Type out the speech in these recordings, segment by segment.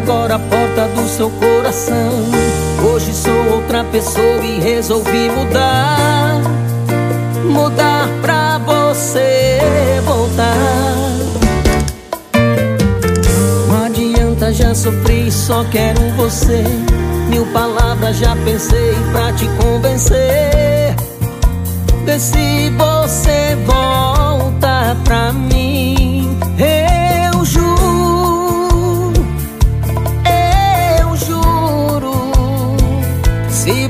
porta do seu coração. Hoje sou outra pessoa e resolvi mudar. Mudar pra você voltar. Não adianta, já sofri, só quero você. Mil palavras já pensei pra te convencer. Vê se você volta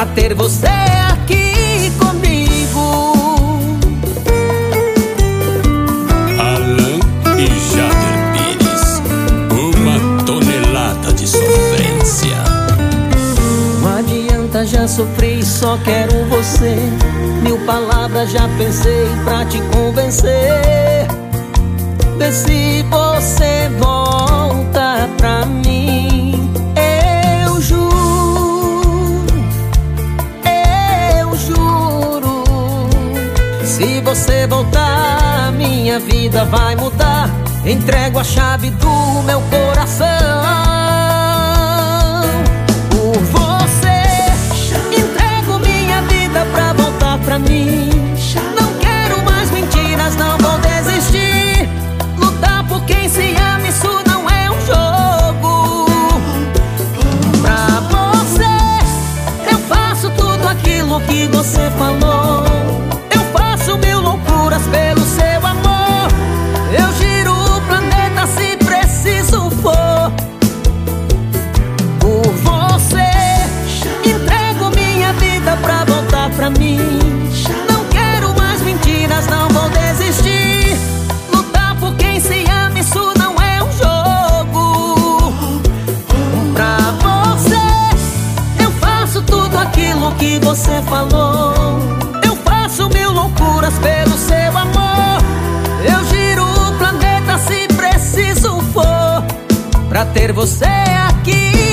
Pra ter você aqui comigo. Alan e Jader Pires. Uma tonelada de sofrência. Não adianta, já sofri, só quero você. Mil palavras já pensei pra te convencer Vê se você volta você voltar, minha vida vai mudar Entrego a chave do meu coração pra mim. Não quero mais mentiras, não vou desistir. Lutar por quem se ama, isso não é um jogo. Pra você, eu faço tudo aquilo que você falou. Você falou. Eu faço mil loucuras pelo seu amor. Eu giro o planeta se preciso for. Pra ter você aqui.